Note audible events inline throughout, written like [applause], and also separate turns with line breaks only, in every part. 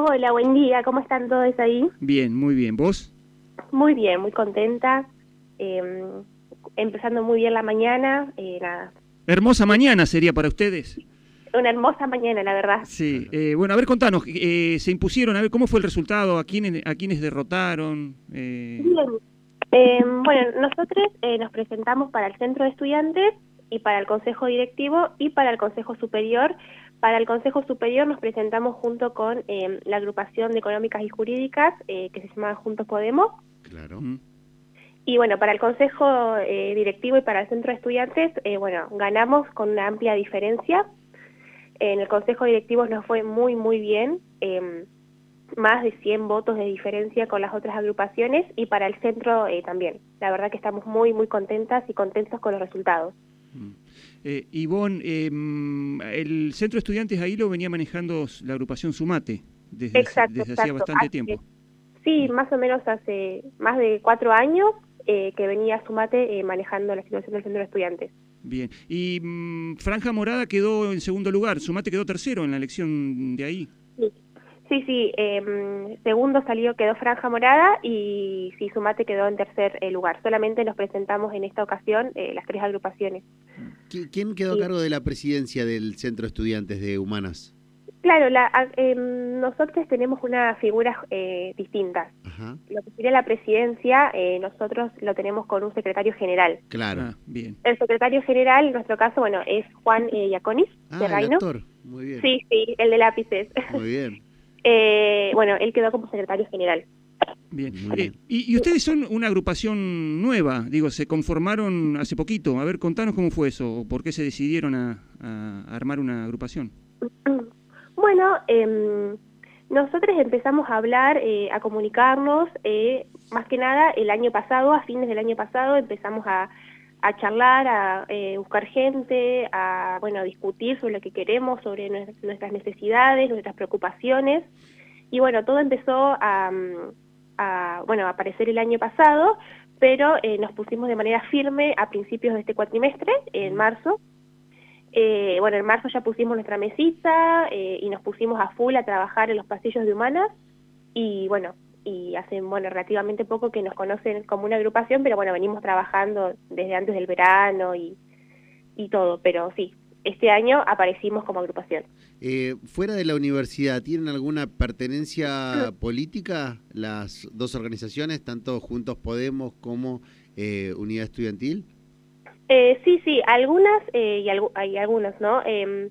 Hola, buen día. ¿Cómo están todos ahí?
Bien, muy bien. ¿Vos?
Muy bien, muy contenta. Eh, empezando muy bien la mañana. Eh, nada.
Hermosa mañana sería para ustedes.
Una hermosa mañana, la verdad.
Sí. Eh, bueno, a ver, contanos. eh, ¿Se impusieron? A ver, ¿cómo fue el resultado? ¿A quiénes, a quiénes derrotaron? Eh,
Bien. Eh, bueno, nosotros eh, nos presentamos para el centro de estudiantes y para el consejo directivo y para el consejo superior. Para el consejo superior nos presentamos junto con eh, la agrupación de económicas y jurídicas eh, que se llama Juntos Podemos.
Claro.
Y bueno, para el consejo eh, directivo y para el centro de estudiantes, eh, bueno, ganamos con una amplia diferencia. En el consejo directivo nos fue muy, muy bien, eh, más de 100 votos de diferencia con las otras agrupaciones y para el centro eh, también. La verdad que estamos muy, muy contentas y contentos con los resultados.
mm. Eh, Ivonne, eh, el centro de estudiantes ahí lo venía manejando la agrupación Sumate desde,
Exacto,
desde hacía bastante
Hace-
tiempo.
Sí, más o menos hace más de cuatro años eh, que venía Sumate eh, manejando la situación del centro de estudiantes.
Bien. Y mm, Franja Morada quedó en segundo lugar. Sumate quedó tercero en la elección de ahí.
Sí, sí, eh, segundo salió, quedó Franja Morada y sí, Sumate quedó en tercer eh, lugar. Solamente nos presentamos en esta ocasión eh, las tres agrupaciones.
¿Qui- ¿Quién quedó a cargo de la presidencia del Centro de Estudiantes de Humanas?
Claro, la, a- em, nosotros tenemos unas figuras eh, distintas.
Ajá.
Lo que sería la presidencia, eh, nosotros lo tenemos con un secretario general.
Claro.
Ah, bien.
El secretario general, en nuestro caso, bueno, es Juan eh, Iaconis,
Ah,
de
el actor. Muy bien.
Sí, sí, el de lápices.
Muy bien.
Eh, bueno, él quedó como secretario general.
Bien.
Muy bien.
Eh, y, y ustedes son una agrupación nueva, digo, se conformaron hace poquito. A ver, contanos cómo fue eso, o por qué se decidieron a, a armar una agrupación. [clears throat]
Bueno, em, nosotros empezamos a hablar, eh, a comunicarnos, eh, más que nada el año pasado, a fines del año pasado, empezamos a, a charlar, a eh, buscar gente, a bueno, a discutir sobre lo que queremos, sobre nues- nuestras necesidades, nuestras preocupaciones. Y bueno, todo empezó a, mm, a, bueno, a aparecer el año pasado, pero eh, nos pusimos de manera firme a principios de este cuatrimestre, en marzo, eh, bueno, en marzo ya pusimos nuestra mesita eh, y nos pusimos a full a trabajar en los pasillos de humanas. Y bueno, y hace bueno relativamente poco que nos conocen como una agrupación, pero bueno, venimos trabajando desde antes del verano y, y todo, pero sí, este año aparecimos como agrupación.
Eh, fuera de la universidad, ¿tienen alguna pertenencia [clears throat] política las dos organizaciones, tanto Juntos Podemos como eh, Unidad Estudiantil?
Eh, sí, sí, algunas eh, y hay algunas, ¿no? Em,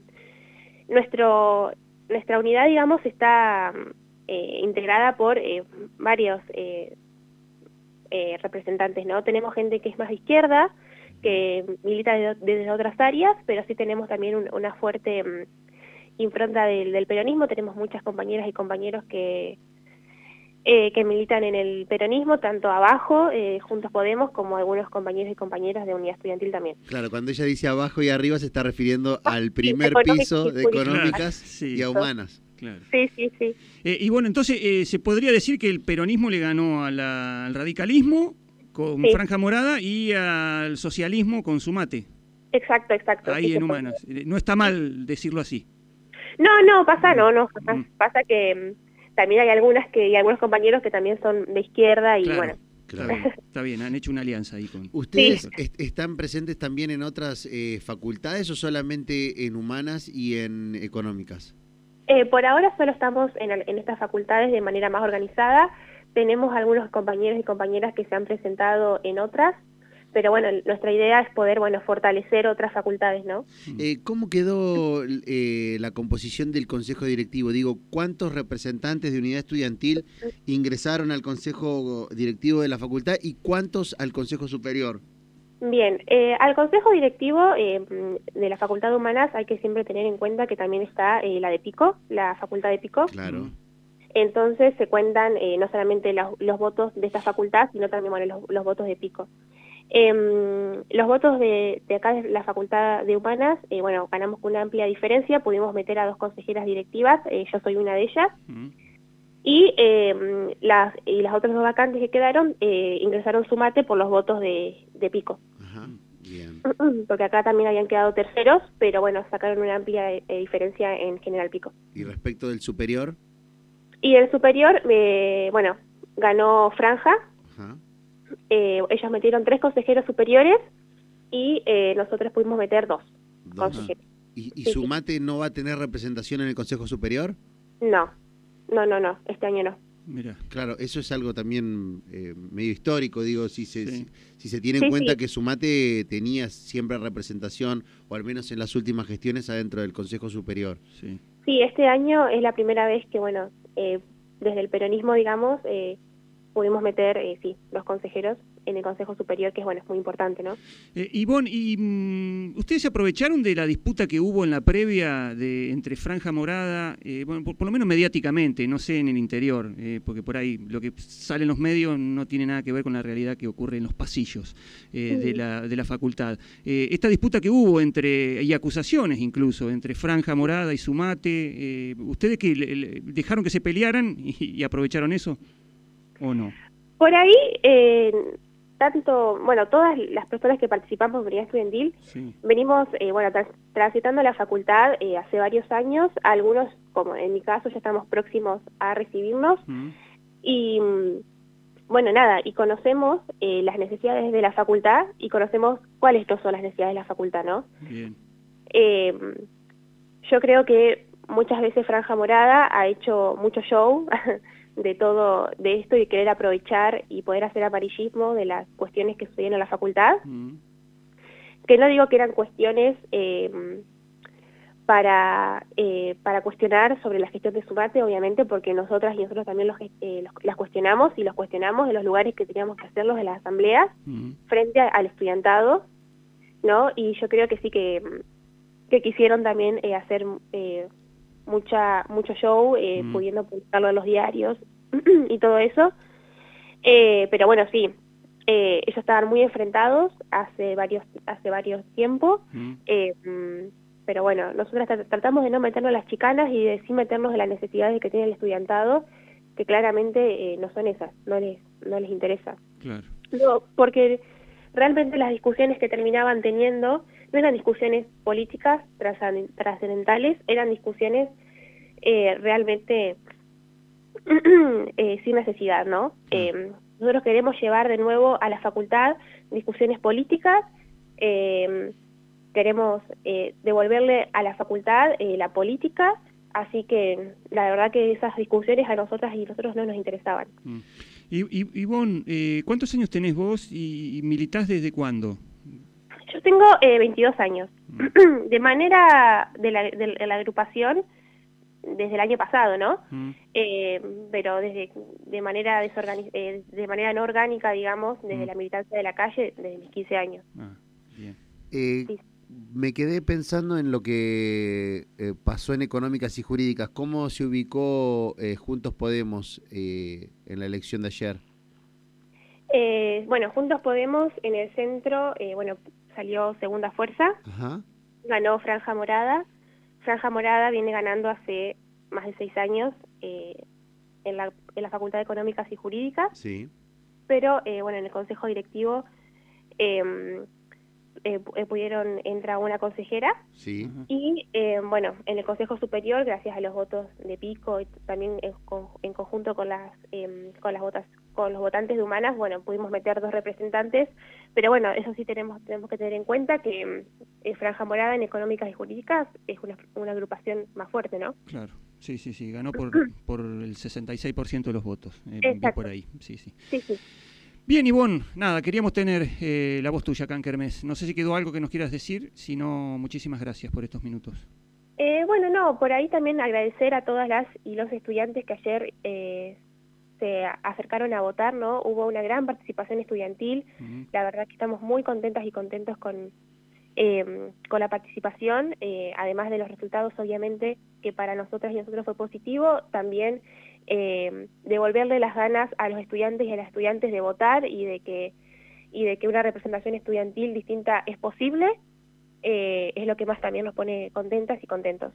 nuestro, nuestra unidad, digamos, está eh, integrada por eh, varios eh, eh, representantes, ¿no? Tenemos gente que es más de izquierda, que milita de- desde otras áreas, pero sí tenemos también un- una fuerte mm, impronta del, del peronismo. Tenemos muchas compañeras y compañeros que, eh, que militan en el peronismo, tanto abajo, eh, Juntos Podemos, como algunos compañeros y compañeras de Unidad Estudiantil también.
Claro, cuando ella dice abajo y arriba se está refiriendo al primer
económicas
piso
y
de económicas [laughs] y a humanas.
Claro.
Sí, sí, sí.
Eh, y bueno, entonces eh, se podría decir que el peronismo le ganó a la- al radicalismo con
Sí.
Franja Morada y al socialismo con Sumate,
Exacto, exacto.
ahí
sí,
en. Humanas. Eh, No está mal decirlo así.
No, no, pasa, no, no, pasa,
Mm.
pasa que mm, también hay algunas que, y algunos compañeros que también son de izquierda y
Claro.
bueno,
Está
Claro.
bien, [laughs] está bien, han hecho una alianza ahí con...
¿Ustedes est- están presentes también en otras eh, facultades o solamente en humanas y en económicas?
Eh, por ahora solo estamos en, en estas facultades de manera más organizada. Tenemos algunos compañeros y compañeras que se han presentado en otras, pero bueno, nuestra idea es poder, bueno, fortalecer otras facultades, ¿no?
Eh, ¿Cómo quedó eh, la composición del consejo directivo? Digo, ¿cuántos representantes de unidad estudiantil ingresaron al consejo directivo de la facultad y cuántos al consejo superior?
Bien, eh, al consejo directivo eh, de la Facultad de Humanas hay que siempre tener en cuenta que también está eh, la de Pico, la Facultad de Pico.
Claro.
Entonces se cuentan eh, no solamente los, los votos de esta facultad, sino también bueno, los, los votos de Pico. Em, los votos de, de acá de la Facultad de Humanas, eh, bueno, ganamos con una amplia diferencia, pudimos meter a dos consejeras directivas, eh, yo soy una de ellas,
Mm.
Y em, las, y las otras dos vacantes que quedaron eh, ingresaron sumate por los votos de, de Pico.
Ajá. Bien. [clears throat]
Porque acá también habían quedado terceros, pero bueno, sacaron una amplia eh, diferencia en General Pico.
¿Y respecto del superior?
Y el superior, eh, bueno, ganó Franja.
Ajá.
Eh, ellos metieron tres consejeros superiores y eh, nosotros pudimos meter dos
Dos.
consejeros.
¿Y, y
Sí,
su
sí.
mate no va a tener representación en el Consejo Superior?
No, no, no, no, este año no.
Mira.
Claro, eso es algo también eh, medio histórico, digo, si se,
Sí.
si, si se tiene en
Sí,
cuenta
sí.
que Sumate tenía siempre representación, o al menos en las últimas gestiones, adentro del Consejo Superior.
Sí.
Sí, este año es la primera vez que, bueno, eh, desde el peronismo, digamos, eh, pudimos meter, eh, sí, los consejeros en el Consejo Superior, que es, bueno, es muy importante, ¿no?
Eh, Ivonne, y, mm, ¿ustedes se aprovecharon de la disputa que hubo en la previa de, entre Franja Morada, eh, bueno, por, por lo menos mediáticamente, no sé en el interior, eh, porque por ahí lo que sale en los medios no tiene nada que ver con la realidad que ocurre en los pasillos eh, de, la, de la facultad. Esta disputa que hubo entre, y acusaciones incluso, entre Franja Morada y Sumate, ¿ustedes que le- le- dejaron que se pelearan y, y aprovecharon eso o no?
Por ahí, eh, tanto, bueno, todas las personas que participamos en Unidad Estudiantil
Sí.
venimos, eh, bueno, tras- transitando la facultad eh, hace varios años, algunos, como en mi caso, ya estamos próximos a recibirnos,
Mm,
y bueno, nada, y conocemos eh, las necesidades de la facultad y conocemos cuáles no son las necesidades de la facultad, ¿no?
Bien.
Eh, yo creo que muchas veces Franja Morada ha hecho mucho show [laughs] de todo, de esto y querer aprovechar y poder hacer amarillismo de las cuestiones que sucedían en la facultad,
Mm,
que no digo que eran cuestiones eh, para, eh, para cuestionar sobre la gestión de Sumate, obviamente, porque nosotras y nosotros también los, eh, los- las cuestionamos y los cuestionamos en los lugares que teníamos que hacerlos en las asambleas
mm.
frente a- al estudiantado, ¿no? Y yo creo que sí que, que quisieron también eh, hacer eh, mucha mucho show, eh,
Mm.
pudiendo publicarlo en los diarios [clears throat] y todo eso. Eh, pero bueno, sí, eh, ellos estaban muy enfrentados hace varios hace varios tiempos,
Mm.
eh, mm, pero bueno, nosotros tra- tratamos de no meternos en las chicanas y de sí meternos en las necesidades que tiene el estudiantado, que claramente eh, no son esas, no les no les interesa.
Claro.
No, porque realmente las discusiones que terminaban teniendo no eran discusiones políticas trascend- trascendentales, eran discusiones eh, realmente [clears throat] eh, sin necesidad, ¿no? Eh, nosotros queremos llevar de nuevo a la facultad discusiones políticas, eh, queremos eh, devolverle a la facultad eh, la política, así que la verdad que esas discusiones a nosotras y nosotros no nos interesaban.
Mm. Y, y, Ivonne, eh, ¿cuántos años tenés vos y, y militás desde cuándo?
Yo tengo eh, 22 años. [clears throat] De manera de la, de la agrupación, desde el año pasado, ¿no?
Mm.
Eh, pero desde de manera eh, de manera no orgánica, digamos, desde
Mm.
la militancia de la calle, desde mis 15 años.
Ah, bien.
Eh,
Sí.
me quedé pensando en lo que eh, pasó en económicas y jurídicas. ¿Cómo se ubicó eh, Juntos Podemos eh, en la elección de ayer?
Eh, bueno, Juntos Podemos en el centro, eh, bueno, salió segunda fuerza,
Ajá.
ganó Franja Morada. Franja Morada viene ganando hace más de seis años eh, en, la, en la Facultad de Económicas y Jurídicas.
Sí.
pero eh, bueno, en el consejo directivo eh, eh, eh, pudieron entrar una consejera
Sí.
Y eh, bueno, en el consejo superior, gracias a los votos de Pico y también en, con- en conjunto con las eh, con las votas con los votantes de Humanas, bueno, pudimos meter dos representantes, pero bueno, eso sí tenemos tenemos que tener en cuenta que eh, Franja Morada en económicas y jurídicas es una, una agrupación más fuerte, ¿no?
Claro. Sí, sí, sí. Ganó por, [clears throat] por el 66% de los votos. Eh, por ahí. Sí, sí.
Sí, sí.
Bien, Ivonne, nada, queríamos tener eh, la voz tuya acá en Kermés. No sé si quedó algo que nos quieras decir, si no, muchísimas gracias por estos minutos.
Eh, bueno, no, por ahí también agradecer a todas las y los estudiantes que ayer eh, se acercaron a votar, ¿no? Hubo una gran participación estudiantil, la verdad que estamos muy contentas y contentos con, eh, con la participación, eh, además de los resultados, obviamente, que para nosotras y nosotros fue positivo, también eh, devolverle las ganas a los estudiantes y a las estudiantes de votar y de que y de que una representación estudiantil distinta es posible, eh, es lo que más también nos pone contentas y contentos.